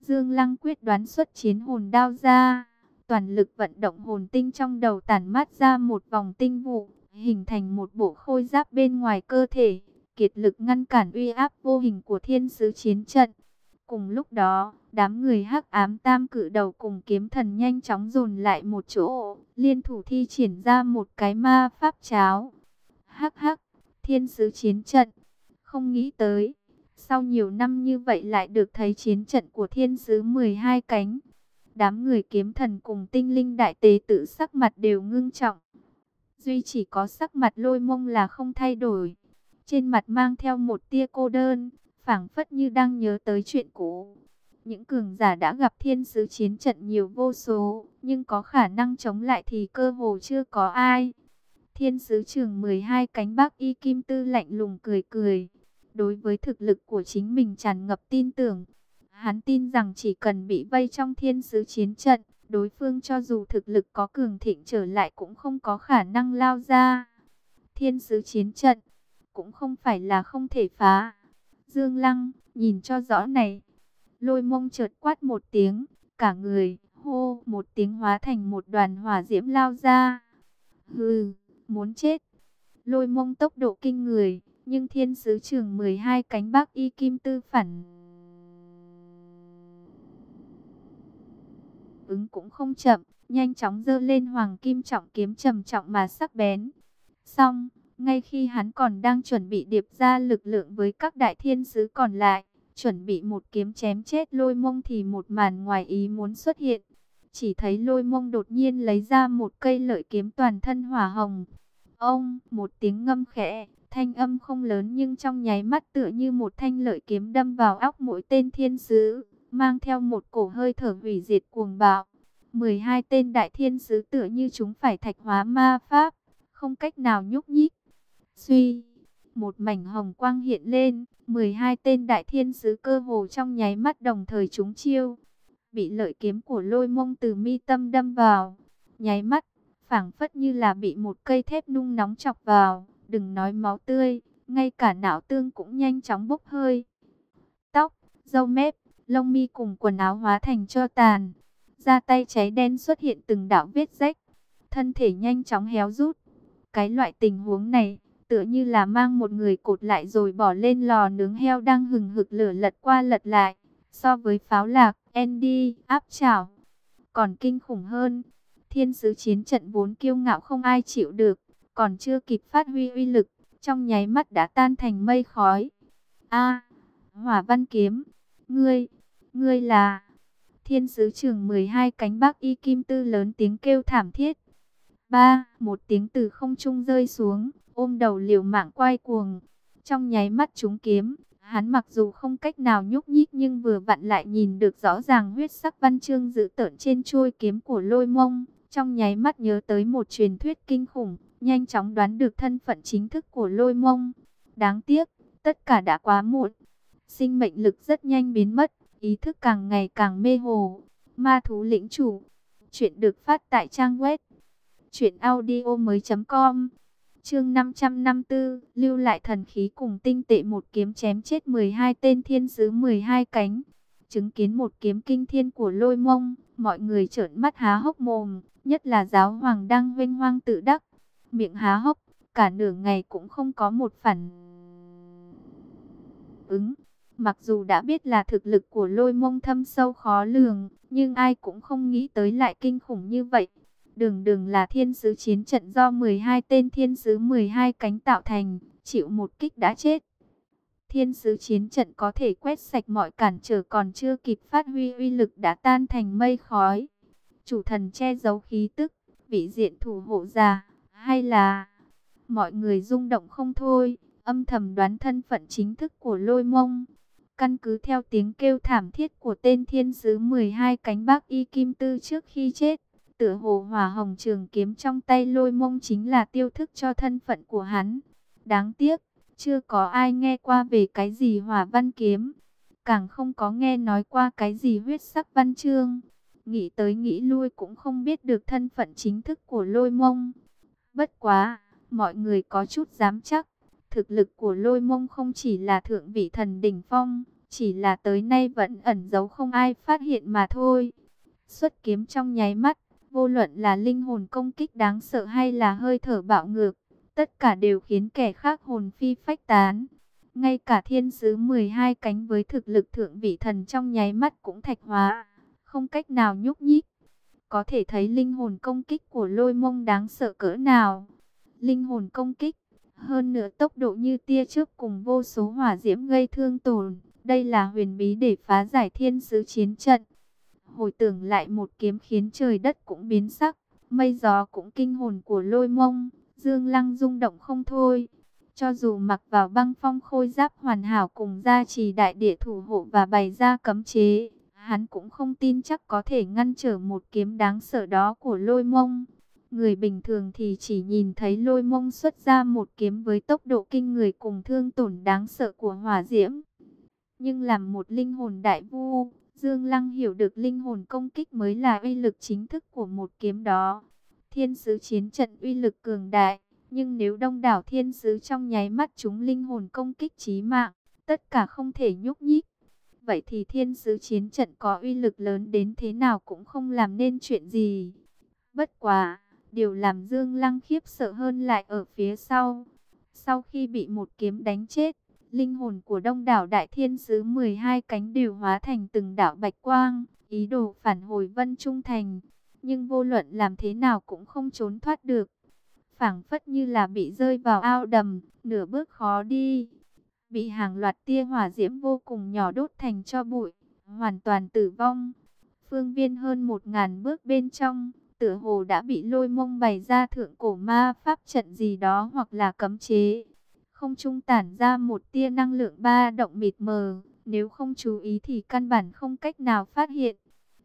Dương Lăng quyết đoán xuất chiến hồn đao ra toàn lực vận động hồn tinh trong đầu tản mát ra một vòng tinh vụ, hình thành một bộ khôi giáp bên ngoài cơ thể, kiệt lực ngăn cản uy áp vô hình của thiên sứ chiến trận. Cùng lúc đó, đám người hắc ám tam cử đầu cùng kiếm thần nhanh chóng dồn lại một chỗ, liên thủ thi triển ra một cái ma pháp cháo. Hắc hắc, thiên sứ chiến trận, không nghĩ tới, sau nhiều năm như vậy lại được thấy chiến trận của thiên sứ 12 cánh. Đám người kiếm thần cùng tinh linh đại tế tự sắc mặt đều ngưng trọng. Duy chỉ có sắc mặt lôi mông là không thay đổi. Trên mặt mang theo một tia cô đơn, phảng phất như đang nhớ tới chuyện cũ. Những cường giả đã gặp thiên sứ chiến trận nhiều vô số, nhưng có khả năng chống lại thì cơ hồ chưa có ai. Thiên sứ trường 12 cánh bác y kim tư lạnh lùng cười cười. Đối với thực lực của chính mình tràn ngập tin tưởng, Hắn tin rằng chỉ cần bị vây trong thiên sứ chiến trận, đối phương cho dù thực lực có cường thịnh trở lại cũng không có khả năng lao ra. Thiên sứ chiến trận cũng không phải là không thể phá. Dương Lăng, nhìn cho rõ này. Lôi mông chợt quát một tiếng, cả người, hô, một tiếng hóa thành một đoàn hỏa diễm lao ra. Hừ, muốn chết. Lôi mông tốc độ kinh người, nhưng thiên sứ trường 12 cánh bác y kim tư phản. Ứng cũng không chậm, nhanh chóng dơ lên hoàng kim trọng kiếm trầm trọng mà sắc bén. Xong, ngay khi hắn còn đang chuẩn bị điệp ra lực lượng với các đại thiên sứ còn lại, chuẩn bị một kiếm chém chết lôi mông thì một màn ngoài ý muốn xuất hiện. Chỉ thấy lôi mông đột nhiên lấy ra một cây lợi kiếm toàn thân hỏa hồng. Ông, một tiếng ngâm khẽ, thanh âm không lớn nhưng trong nháy mắt tựa như một thanh lợi kiếm đâm vào óc mỗi tên thiên sứ, mang theo một cổ hơi thở hủy diệt cuồng bạo. 12 tên đại thiên sứ tựa như chúng phải thạch hóa ma pháp, không cách nào nhúc nhích. Suy, một mảnh hồng quang hiện lên, 12 tên đại thiên sứ cơ hồ trong nháy mắt đồng thời chúng chiêu. Bị lợi kiếm của lôi mông từ mi tâm đâm vào, nháy mắt, phảng phất như là bị một cây thép nung nóng chọc vào, đừng nói máu tươi, ngay cả não tương cũng nhanh chóng bốc hơi. Tóc, râu mép, lông mi cùng quần áo hóa thành cho tàn, da tay cháy đen xuất hiện từng đạo vết rách, thân thể nhanh chóng héo rút. Cái loại tình huống này, tựa như là mang một người cột lại rồi bỏ lên lò nướng heo đang hừng hực lửa lật qua lật lại. So với pháo lạc, Andy, áp chảo, còn kinh khủng hơn. Thiên sứ chiến trận vốn kiêu ngạo không ai chịu được, còn chưa kịp phát huy uy lực, trong nháy mắt đã tan thành mây khói. A, Hỏa Văn Kiếm, ngươi, ngươi là Thiên sứ trưởng 12 cánh bắc y kim tư lớn tiếng kêu thảm thiết. Ba, một tiếng từ không trung rơi xuống, ôm đầu liều mạng quay cuồng. Trong nháy mắt trúng kiếm, hắn mặc dù không cách nào nhúc nhích nhưng vừa vặn lại nhìn được rõ ràng huyết sắc văn chương dự tợn trên chuôi kiếm của lôi mông. Trong nháy mắt nhớ tới một truyền thuyết kinh khủng, nhanh chóng đoán được thân phận chính thức của lôi mông. Đáng tiếc, tất cả đã quá muộn. Sinh mệnh lực rất nhanh biến mất, ý thức càng ngày càng mê hồ. Ma thú lĩnh chủ. Chuyện được phát tại trang web. Chuyện audio mới.com Chương 554, lưu lại thần khí cùng tinh tệ một kiếm chém chết 12 tên thiên sứ 12 cánh. Chứng kiến một kiếm kinh thiên của lôi mông, mọi người trợn mắt há hốc mồm, nhất là giáo hoàng đang vinh hoang tự đắc. Miệng há hốc, cả nửa ngày cũng không có một phản ứng. Mặc dù đã biết là thực lực của lôi mông thâm sâu khó lường, nhưng ai cũng không nghĩ tới lại kinh khủng như vậy. Đường đường là thiên sứ chiến trận do 12 tên thiên sứ 12 cánh tạo thành, chịu một kích đã chết. Thiên sứ chiến trận có thể quét sạch mọi cản trở còn chưa kịp phát huy uy lực đã tan thành mây khói. Chủ thần che giấu khí tức, vị diện thủ hộ già, hay là... Mọi người rung động không thôi, âm thầm đoán thân phận chính thức của lôi mông. Căn cứ theo tiếng kêu thảm thiết của tên thiên sứ 12 cánh bác y kim tư trước khi chết, tựa hồ hỏa hồng trường kiếm trong tay lôi mông chính là tiêu thức cho thân phận của hắn. Đáng tiếc, chưa có ai nghe qua về cái gì hỏa văn kiếm, càng không có nghe nói qua cái gì huyết sắc văn chương. Nghĩ tới nghĩ lui cũng không biết được thân phận chính thức của lôi mông. Bất quá, mọi người có chút dám chắc, thực lực của lôi mông không chỉ là thượng vị thần đỉnh phong, chỉ là tới nay vẫn ẩn giấu không ai phát hiện mà thôi. Xuất kiếm trong nháy mắt, vô luận là linh hồn công kích đáng sợ hay là hơi thở bạo ngược, tất cả đều khiến kẻ khác hồn phi phách tán. Ngay cả thiên sứ 12 cánh với thực lực thượng vị thần trong nháy mắt cũng thạch hóa, không cách nào nhúc nhích. Có thể thấy linh hồn công kích của lôi mông đáng sợ cỡ nào. Linh hồn công kích, hơn nửa tốc độ như tia chớp cùng vô số hỏa diễm gây thương tổn. Đây là huyền bí để phá giải thiên sứ chiến trận. Hồi tưởng lại một kiếm khiến trời đất cũng biến sắc, mây gió cũng kinh hồn của lôi mông, dương lăng rung động không thôi. Cho dù mặc vào băng phong khôi giáp hoàn hảo cùng gia trì đại địa thủ hộ và bày ra cấm chế, hắn cũng không tin chắc có thể ngăn trở một kiếm đáng sợ đó của lôi mông. Người bình thường thì chỉ nhìn thấy lôi mông xuất ra một kiếm với tốc độ kinh người cùng thương tổn đáng sợ của hỏa diễm. Nhưng làm một linh hồn đại vu, Dương Lăng hiểu được linh hồn công kích mới là uy lực chính thức của một kiếm đó. Thiên sứ chiến trận uy lực cường đại, nhưng nếu đông đảo thiên sứ trong nháy mắt chúng linh hồn công kích chí mạng, tất cả không thể nhúc nhích. Vậy thì thiên sứ chiến trận có uy lực lớn đến thế nào cũng không làm nên chuyện gì. Bất quá, Điều làm Dương Lăng khiếp sợ hơn lại ở phía sau. Sau khi bị một kiếm đánh chết, linh hồn của đông đảo đại thiên sứ 12 cánh đều hóa thành từng đảo bạch quang, ý đồ phản hồi vân trung thành. Nhưng vô luận làm thế nào cũng không trốn thoát được. phảng phất như là bị rơi vào ao đầm, nửa bước khó đi. Bị hàng loạt tia hỏa diễm vô cùng nhỏ đốt thành cho bụi, hoàn toàn tử vong. Phương viên hơn một ngàn bước bên trong, tựa hồ đã bị lôi mông bày ra thượng cổ ma pháp trận gì đó hoặc là cấm chế. Không trung tản ra một tia năng lượng ba động mịt mờ, nếu không chú ý thì căn bản không cách nào phát hiện.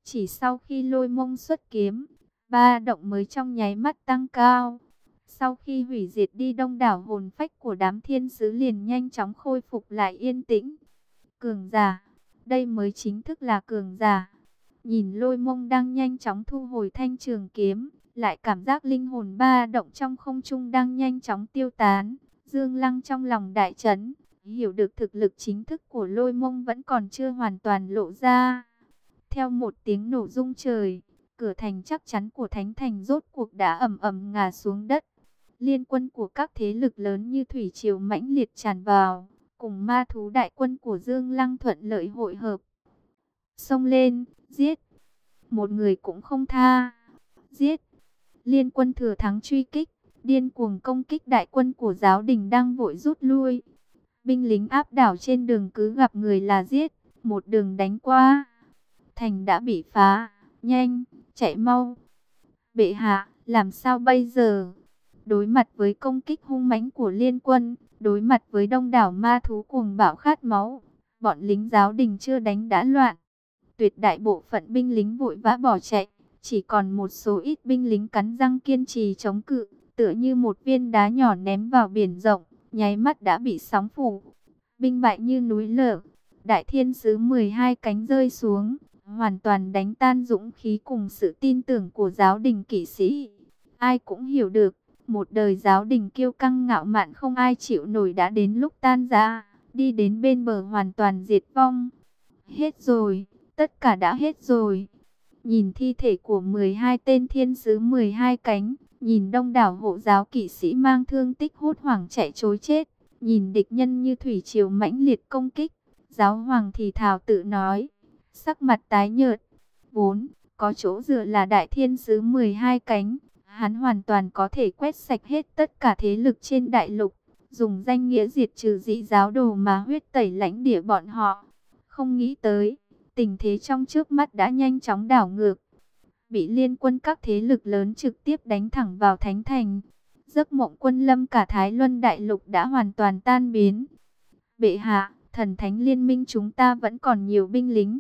Chỉ sau khi lôi mông xuất kiếm, ba động mới trong nháy mắt tăng cao. Sau khi hủy diệt đi đông đảo hồn phách của đám thiên sứ liền nhanh chóng khôi phục lại yên tĩnh. Cường giả, đây mới chính thức là cường giả. Nhìn lôi mông đang nhanh chóng thu hồi thanh trường kiếm, lại cảm giác linh hồn ba động trong không trung đang nhanh chóng tiêu tán. Dương Lăng trong lòng đại chấn, hiểu được thực lực chính thức của lôi mông vẫn còn chưa hoàn toàn lộ ra. Theo một tiếng nổ rung trời, cửa thành chắc chắn của Thánh Thành rốt cuộc đã ầm ầm ngả xuống đất. Liên quân của các thế lực lớn như Thủy Triều mãnh liệt tràn vào, cùng ma thú đại quân của Dương Lăng thuận lợi hội hợp. Xông lên, giết. Một người cũng không tha. Giết. Liên quân thừa thắng truy kích, điên cuồng công kích đại quân của giáo đình đang vội rút lui. Binh lính áp đảo trên đường cứ gặp người là giết, một đường đánh qua. Thành đã bị phá, nhanh, chạy mau. Bệ hạ, làm sao bây giờ? Đối mặt với công kích hung mãnh của liên quân, đối mặt với đông đảo ma thú cuồng bạo khát máu, bọn lính giáo đình chưa đánh đã loạn. Tuyệt đại bộ phận binh lính vội vã bỏ chạy, chỉ còn một số ít binh lính cắn răng kiên trì chống cự, tựa như một viên đá nhỏ ném vào biển rộng, nháy mắt đã bị sóng phủ. Binh bại như núi lở, đại thiên sứ 12 cánh rơi xuống, hoàn toàn đánh tan dũng khí cùng sự tin tưởng của giáo đình kỵ sĩ. Ai cũng hiểu được, một đời giáo đình kiêu căng ngạo mạn không ai chịu nổi đã đến lúc tan ra, đi đến bên bờ hoàn toàn diệt vong. Hết rồi, tất cả đã hết rồi. Nhìn thi thể của 12 tên thiên sứ 12 cánh, nhìn đông đảo hộ giáo kỵ sĩ mang thương tích hốt hoảng chạy trối chết, nhìn địch nhân như thủy triều mãnh liệt công kích, giáo hoàng thì thào tự nói, sắc mặt tái nhợt, 4. có chỗ dựa là đại thiên sứ 12 cánh, hắn hoàn toàn có thể quét sạch hết tất cả thế lực trên đại lục, dùng danh nghĩa diệt trừ dị giáo đồ mà huyết tẩy lãnh địa bọn họ. Không nghĩ tới, tình thế trong trước mắt đã nhanh chóng đảo ngược. Bị liên quân các thế lực lớn trực tiếp đánh thẳng vào Thánh Thành. Giấc mộng quân lâm cả Thái Luân Đại Lục đã hoàn toàn tan biến. Bệ hạ, thần thánh liên minh chúng ta vẫn còn nhiều binh lính.